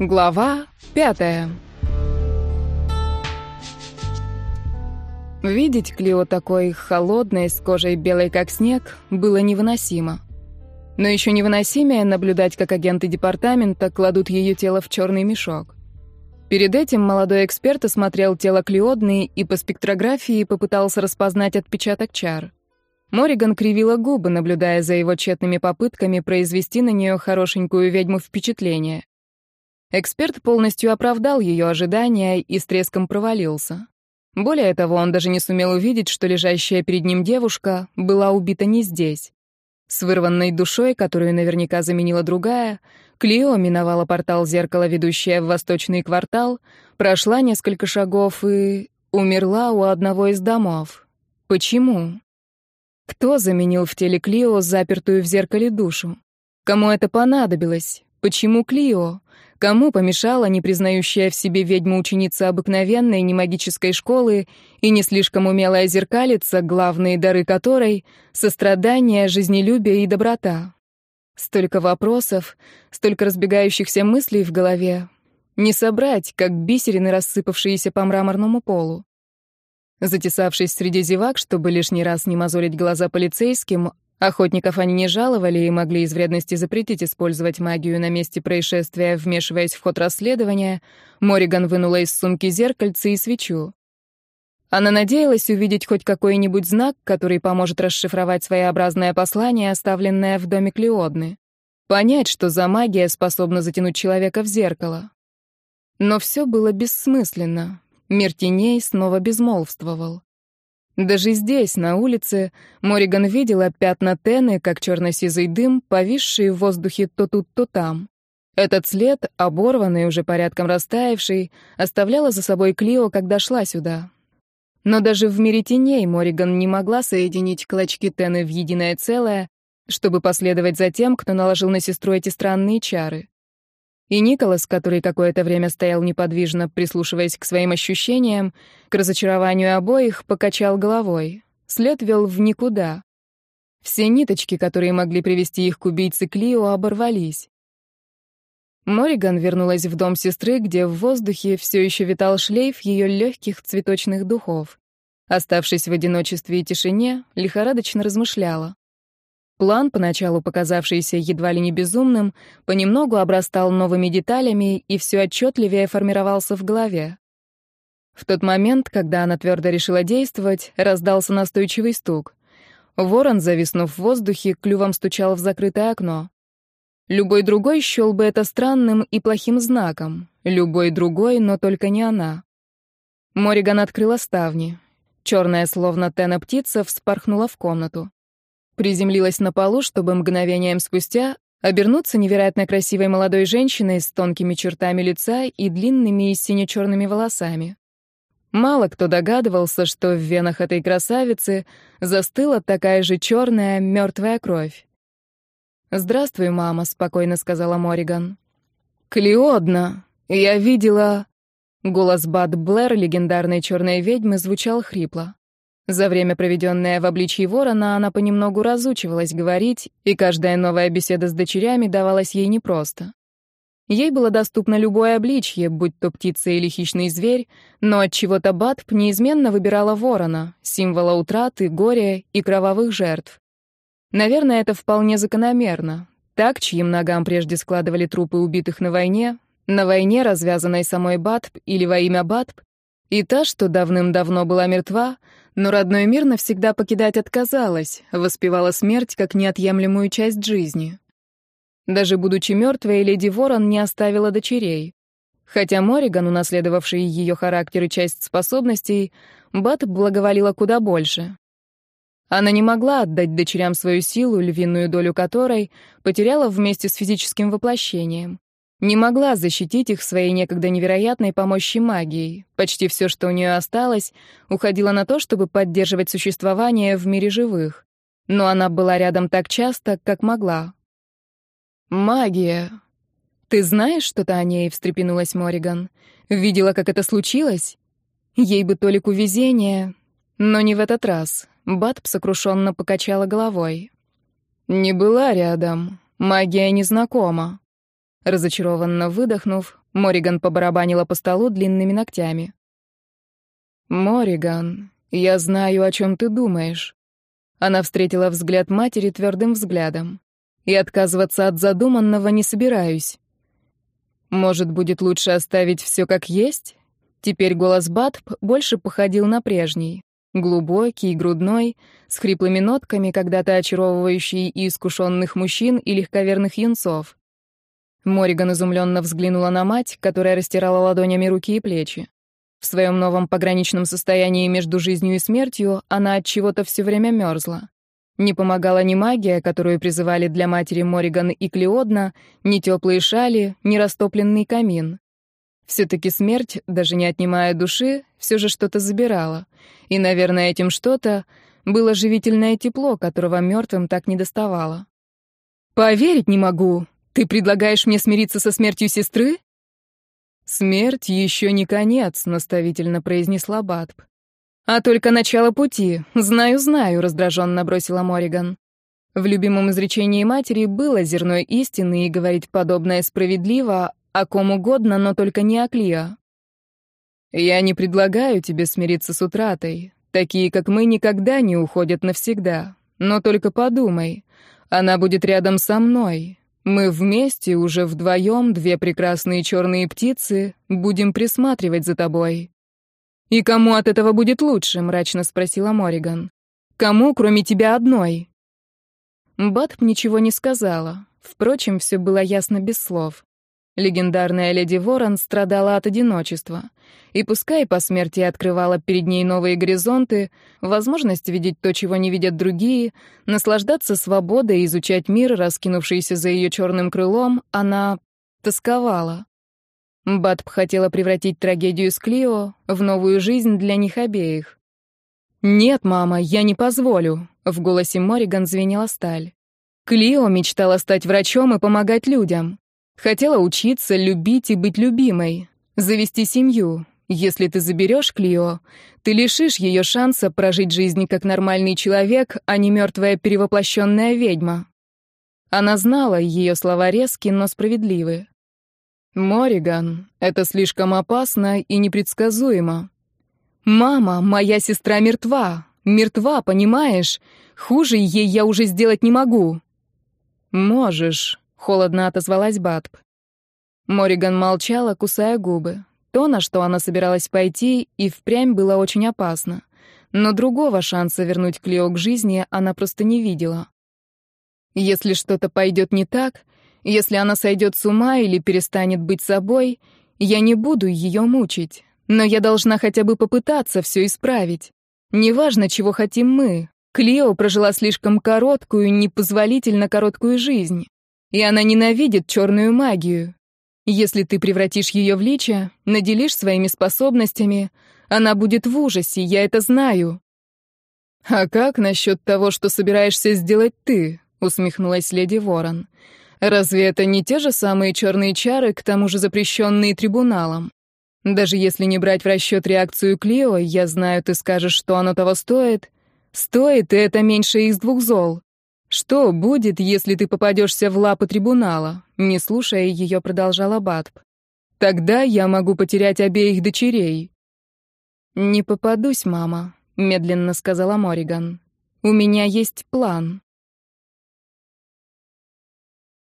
Глава пятая. Видеть Клио такой холодной, с кожей белой как снег, было невыносимо. Но еще невыносимее наблюдать, как агенты департамента кладут ее тело в черный мешок. Перед этим молодой эксперт осмотрел тело Клиодны и по спектрографии попытался распознать отпечаток чар. Мориган кривила губы, наблюдая за его тщетными попытками произвести на нее хорошенькую ведьму впечатление. Эксперт полностью оправдал ее ожидания и с треском провалился. Более того, он даже не сумел увидеть, что лежащая перед ним девушка была убита не здесь. С вырванной душой, которую наверняка заменила другая, Клио миновала портал зеркала, ведущее в восточный квартал, прошла несколько шагов и умерла у одного из домов. Почему? Кто заменил в теле Клио запертую в зеркале душу? Кому это понадобилось? Почему Клио? Кому помешала не признающая в себе ведьма-ученица обыкновенной немагической школы и не слишком умелая зеркалица, главные дары которой — сострадание, жизнелюбие и доброта? Столько вопросов, столько разбегающихся мыслей в голове. Не собрать, как бисерины, рассыпавшиеся по мраморному полу. Затесавшись среди зевак, чтобы лишний раз не мозолить глаза полицейским, Охотников они не жаловали и могли из вредности запретить использовать магию на месте происшествия, вмешиваясь в ход расследования. Мориган вынула из сумки зеркальце и свечу. Она надеялась увидеть хоть какой-нибудь знак, который поможет расшифровать своеобразное послание, оставленное в доме Клеодны. Понять, что за магия способна затянуть человека в зеркало. Но все было бессмысленно. Мир теней снова безмолвствовал. Даже здесь, на улице, Мориган видела пятна тены, как черно-сизый дым, повисшие в воздухе то тут, то там. Этот след, оборванный, уже порядком растаявший, оставляла за собой Клио, когда шла сюда. Но даже в мире теней Мориган не могла соединить клочки тены в единое целое, чтобы последовать за тем, кто наложил на сестру эти странные чары. И Николас, который какое-то время стоял неподвижно, прислушиваясь к своим ощущениям, к разочарованию обоих, покачал головой. След вел в никуда. Все ниточки, которые могли привести их к убийце Клио, оборвались. Мориган вернулась в дом сестры, где в воздухе все еще витал шлейф ее легких цветочных духов. Оставшись в одиночестве и тишине, лихорадочно размышляла. План, поначалу показавшийся едва ли не безумным, понемногу обрастал новыми деталями и все отчетливее формировался в голове. В тот момент, когда она твердо решила действовать, раздался настойчивый стук. Ворон, зависнув в воздухе, клювом стучал в закрытое окно. Любой другой счел бы это странным и плохим знаком. Любой другой, но только не она. Мориган открыла ставни. Черная, словно тена птица, вспорхнула в комнату приземлилась на полу, чтобы мгновением спустя обернуться невероятно красивой молодой женщиной с тонкими чертами лица и длинными и сине-черными волосами. Мало кто догадывался, что в венах этой красавицы застыла такая же черная мертвая кровь. «Здравствуй, мама», — спокойно сказала Мориган. «Клеодна, я видела...» Голос Бад Блэр, легендарной черной ведьмы, звучал хрипло. За время, проведенное в обличье ворона, она понемногу разучивалась говорить, и каждая новая беседа с дочерями давалась ей непросто. Ей было доступно любое обличье, будь то птица или хищный зверь, но от чего-то Батп неизменно выбирала ворона, символа утраты, горя и кровавых жертв. Наверное, это вполне закономерно. Так, чьим ногам прежде складывали трупы убитых на войне, на войне, развязанной самой Батп или во имя Батп, и та, что давным-давно была мертва, но родной мир навсегда покидать отказалась, воспевала смерть как неотъемлемую часть жизни. Даже будучи мертвой, леди Ворон не оставила дочерей. Хотя Мориган, унаследовавший ее характер и часть способностей, Бат благоволила куда больше. Она не могла отдать дочерям свою силу, львиную долю которой потеряла вместе с физическим воплощением не могла защитить их своей некогда невероятной помощи магией. Почти все, что у нее осталось, уходило на то, чтобы поддерживать существование в мире живых. Но она была рядом так часто, как могла. «Магия. Ты знаешь что-то о ней?» — встрепенулась Мориган. «Видела, как это случилось? Ей бы толику везения, но не в этот раз». Батб сокрушенно покачала головой. «Не была рядом. Магия незнакома. Разочарованно выдохнув, Мориган побарабанила по столу длинными ногтями. «Мориган, я знаю, о чем ты думаешь». Она встретила взгляд матери твердым взглядом. «И отказываться от задуманного не собираюсь. Может, будет лучше оставить все как есть?» Теперь голос Батб больше походил на прежний. Глубокий, грудной, с хриплыми нотками, когда-то очаровывающий и искушенных мужчин, и легковерных юнцов. Мориган изумленно взглянула на мать, которая растирала ладонями руки и плечи. В своем новом пограничном состоянии между жизнью и смертью она от чего-то все время мерзла. Не помогала ни магия, которую призывали для матери Мориган и Клеодна, ни теплые шали, ни растопленный камин. Все-таки смерть, даже не отнимая души, все же что-то забирала. И, наверное, этим что-то было живительное тепло, которого мертвым так не доставало. «Поверить не могу. Ты предлагаешь мне смириться со смертью сестры?» «Смерть еще не конец», — наставительно произнесла Батб. «А только начало пути. Знаю, знаю», — раздраженно бросила Мориган. В любимом изречении матери было зерно истины, и говорить подобное справедливо, о ком угодно, но только не о Клио. «Я не предлагаю тебе смириться с утратой. Такие, как мы, никогда не уходят навсегда. Но только подумай, она будет рядом со мной, мы вместе, уже вдвоем, две прекрасные черные птицы, будем присматривать за тобой. И кому от этого будет лучше? мрачно спросила Мориган. Кому, кроме тебя одной? Батп ничего не сказала. Впрочем, все было ясно без слов. Легендарная леди Ворон страдала от одиночества. И пускай по смерти открывала перед ней новые горизонты, возможность видеть то, чего не видят другие, наслаждаться свободой и изучать мир, раскинувшийся за ее черным крылом, она тосковала. Батб хотела превратить трагедию с Клио в новую жизнь для них обеих. «Нет, мама, я не позволю», — в голосе Мориган звенела сталь. Клио мечтала стать врачом и помогать людям. Хотела учиться, любить и быть любимой, завести семью. Если ты заберешь Клио, ты лишишь ее шанса прожить жизнь как нормальный человек, а не мертвая перевоплощенная ведьма. Она знала, ее слова резки, но справедливы. «Мориган, это слишком опасно и непредсказуемо». «Мама, моя сестра мертва. Мертва, понимаешь? Хуже ей я уже сделать не могу». «Можешь», Холодно отозвалась Батб. Мориган молчала, кусая губы. То, на что она собиралась пойти, и впрямь было очень опасно. Но другого шанса вернуть Клео к жизни она просто не видела. Если что-то пойдет не так, если она сойдет с ума или перестанет быть собой, я не буду ее мучить. Но я должна хотя бы попытаться все исправить. Неважно, чего хотим мы. Клео прожила слишком короткую, непозволительно короткую жизнь и она ненавидит черную магию. Если ты превратишь ее в лича, наделишь своими способностями, она будет в ужасе, я это знаю». «А как насчет того, что собираешься сделать ты?» — усмехнулась леди Ворон. «Разве это не те же самые черные чары, к тому же запрещенные трибуналом? Даже если не брать в расчет реакцию Клио, я знаю, ты скажешь, что оно того стоит. Стоит, и это меньше из двух зол. «Что будет, если ты попадешься в лапы трибунала?» Не слушая ее, продолжала Батб. «Тогда я могу потерять обеих дочерей». «Не попадусь, мама», — медленно сказала Мориган. «У меня есть план».